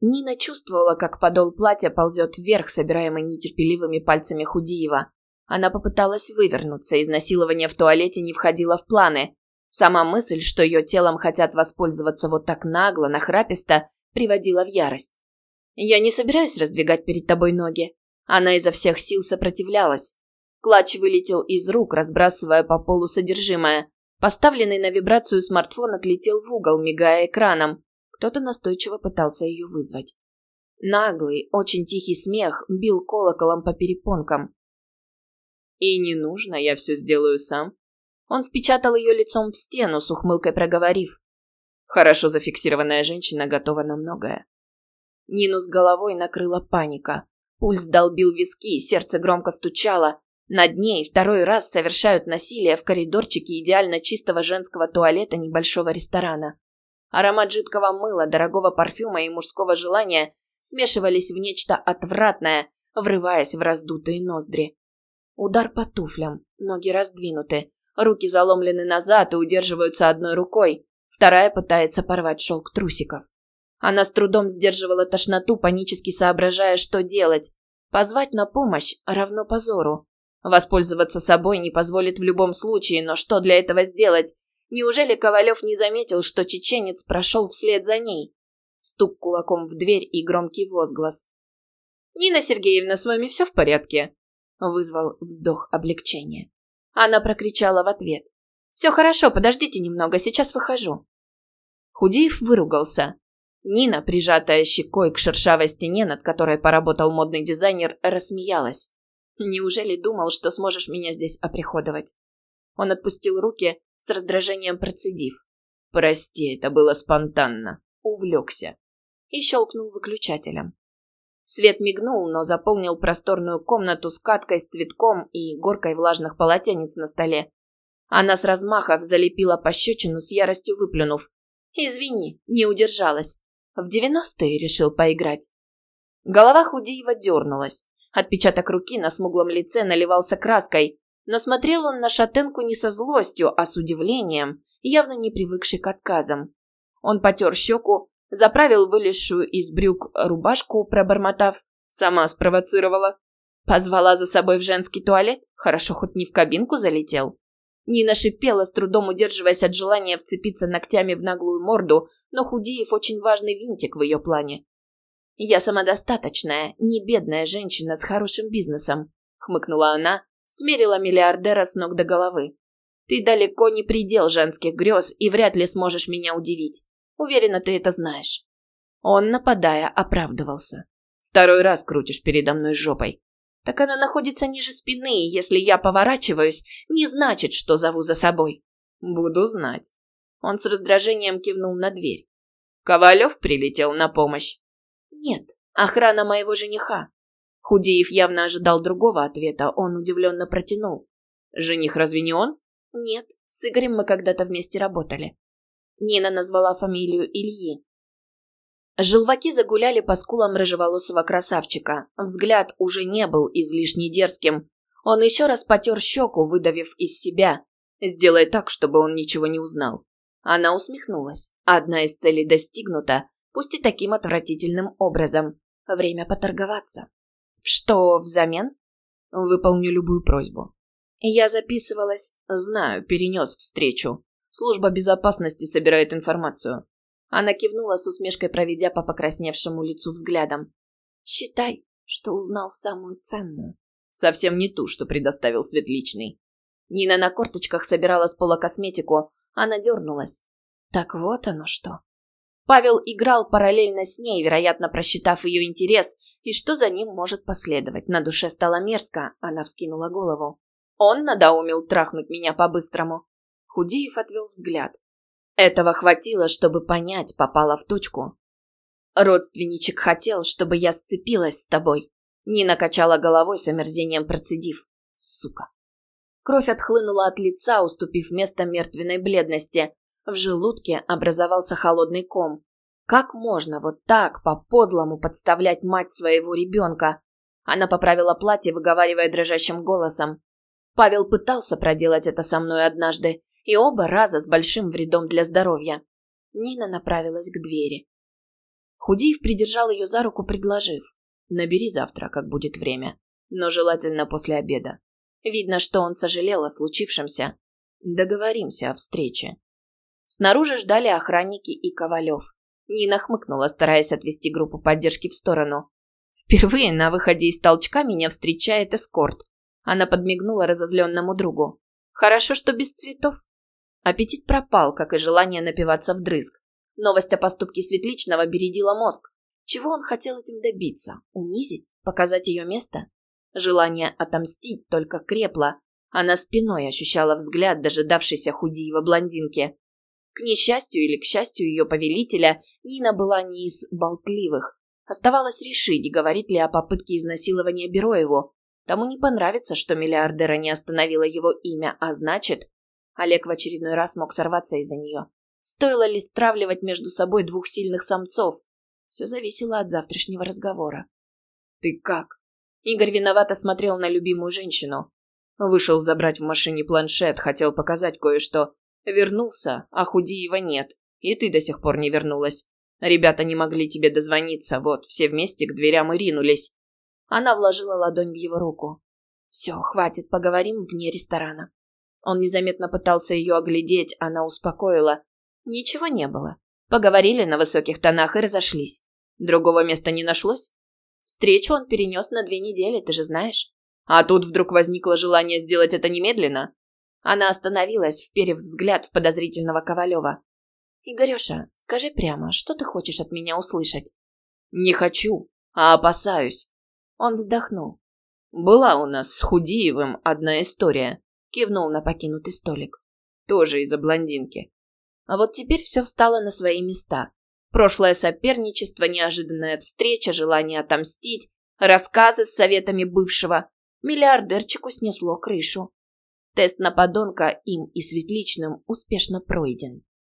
Нина чувствовала, как подол платья ползет вверх, собираемый нетерпеливыми пальцами Худиева. Она попыталась вывернуться, изнасилование в туалете не входило в планы. Сама мысль, что ее телом хотят воспользоваться вот так нагло, нахраписто, приводила в ярость. «Я не собираюсь раздвигать перед тобой ноги». Она изо всех сил сопротивлялась. Клатч вылетел из рук, разбрасывая по полу содержимое. Поставленный на вибрацию смартфон отлетел в угол, мигая экраном. Кто-то настойчиво пытался ее вызвать. Наглый, очень тихий смех бил колоколом по перепонкам. «И не нужно, я все сделаю сам». Он впечатал ее лицом в стену, с ухмылкой проговорив. Хорошо зафиксированная женщина готова на многое. Нину с головой накрыла паника. Пульс долбил виски, сердце громко стучало. Над ней второй раз совершают насилие в коридорчике идеально чистого женского туалета небольшого ресторана. Аромат жидкого мыла, дорогого парфюма и мужского желания смешивались в нечто отвратное, врываясь в раздутые ноздри. Удар по туфлям, ноги раздвинуты, руки заломлены назад и удерживаются одной рукой, вторая пытается порвать шелк трусиков. Она с трудом сдерживала тошноту, панически соображая, что делать. Позвать на помощь равно позору. Воспользоваться собой не позволит в любом случае, но что для этого сделать? Неужели Ковалев не заметил, что чеченец прошел вслед за ней? Стук кулаком в дверь и громкий возглас. «Нина Сергеевна, с вами все в порядке?» Вызвал вздох облегчения. Она прокричала в ответ. «Все хорошо, подождите немного, сейчас выхожу». Худеев выругался. Нина, прижатая щекой к шершавой стене, над которой поработал модный дизайнер, рассмеялась. Неужели думал, что сможешь меня здесь оприходовать? Он отпустил руки, с раздражением процедив. Прости, это было спонтанно. Увлекся. И щелкнул выключателем. Свет мигнул, но заполнил просторную комнату с каткой с цветком и горкой влажных полотенец на столе. Она с размахов залепила пощечину с яростью выплюнув. «Извини, не удержалась. В девяностые решил поиграть». Голова Худиева дернулась. Отпечаток руки на смуглом лице наливался краской, но смотрел он на шатенку не со злостью, а с удивлением, явно не привыкший к отказам. Он потер щеку, заправил вылезшую из брюк рубашку, пробормотав. Сама спровоцировала. Позвала за собой в женский туалет, хорошо хоть не в кабинку залетел. Нина шипела, с трудом удерживаясь от желания вцепиться ногтями в наглую морду, но Худиев очень важный винтик в ее плане. «Я самодостаточная, не бедная женщина с хорошим бизнесом», — хмыкнула она, смерила миллиардера с ног до головы. «Ты далеко не предел женских грез и вряд ли сможешь меня удивить. Уверена, ты это знаешь». Он, нападая, оправдывался. «Второй раз крутишь передо мной жопой. Так она находится ниже спины, и если я поворачиваюсь, не значит, что зову за собой. Буду знать». Он с раздражением кивнул на дверь. Ковалев прилетел на помощь. «Нет, охрана моего жениха». Худеев явно ожидал другого ответа, он удивленно протянул. «Жених разве не он?» «Нет, с Игорем мы когда-то вместе работали». Нина назвала фамилию Ильи. Желваки загуляли по скулам рыжеволосого красавчика. Взгляд уже не был излишне дерзким. Он еще раз потер щеку, выдавив из себя. «Сделай так, чтобы он ничего не узнал». Она усмехнулась. Одна из целей достигнута пусть и таким отвратительным образом. Время поторговаться. Что взамен? Выполню любую просьбу. Я записывалась. Знаю, перенес встречу. Служба безопасности собирает информацию. Она кивнула с усмешкой, проведя по покрасневшему лицу взглядом. Считай, что узнал самую ценную. Совсем не ту, что предоставил Светличный. Нина на корточках собирала с пола косметику. Она дернулась. Так вот оно что. Павел играл параллельно с ней, вероятно, просчитав ее интерес, и что за ним может последовать. На душе стало мерзко, она вскинула голову. Он надоумил трахнуть меня по-быстрому. Худеев отвел взгляд. Этого хватило, чтобы понять, попала в точку. Родственничек хотел, чтобы я сцепилась с тобой. Нина качала головой с омерзением процедив. Сука. Кровь отхлынула от лица, уступив место мертвенной бледности. В желудке образовался холодный ком. Как можно вот так по-подлому подставлять мать своего ребенка? Она поправила платье, выговаривая дрожащим голосом. Павел пытался проделать это со мной однажды, и оба раза с большим вредом для здоровья. Нина направилась к двери. Худиев придержал ее за руку, предложив. «Набери завтра, как будет время. Но желательно после обеда. Видно, что он сожалел о случившемся. Договоримся о встрече». Снаружи ждали охранники и Ковалев. Нина хмыкнула, стараясь отвести группу поддержки в сторону. Впервые на выходе из толчка меня встречает эскорт. Она подмигнула разозленному другу. Хорошо, что без цветов. Аппетит пропал, как и желание напиваться вдрызг. Новость о поступке Светличного бередила мозг. Чего он хотел этим добиться? Унизить? Показать ее место? Желание отомстить только крепло. Она спиной ощущала взгляд дожидавшейся худиева блондинки. К несчастью или к счастью ее повелителя, Нина была не из болтливых. Оставалось решить, говорит ли о попытке изнасилования Бероеву. Тому не понравится, что миллиардера не остановило его имя, а значит... Олег в очередной раз мог сорваться из-за нее. Стоило ли стравливать между собой двух сильных самцов? Все зависело от завтрашнего разговора. «Ты как?» Игорь виновато смотрел на любимую женщину. Вышел забрать в машине планшет, хотел показать кое-что. Вернулся, а Худиева нет. И ты до сих пор не вернулась. Ребята не могли тебе дозвониться, вот, все вместе к дверям и ринулись. Она вложила ладонь в его руку. «Все, хватит, поговорим вне ресторана». Он незаметно пытался ее оглядеть, она успокоила. Ничего не было. Поговорили на высоких тонах и разошлись. Другого места не нашлось? Встречу он перенес на две недели, ты же знаешь. А тут вдруг возникло желание сделать это немедленно. Она остановилась, вперев взгляд в подозрительного Ковалева. «Игореша, скажи прямо, что ты хочешь от меня услышать?» «Не хочу, а опасаюсь». Он вздохнул. «Была у нас с Худиевым одна история», — кивнул на покинутый столик. «Тоже из-за блондинки». А вот теперь все встало на свои места. Прошлое соперничество, неожиданная встреча, желание отомстить, рассказы с советами бывшего. Миллиардерчику снесло крышу. Тест на подонка им и Светличным успешно пройден.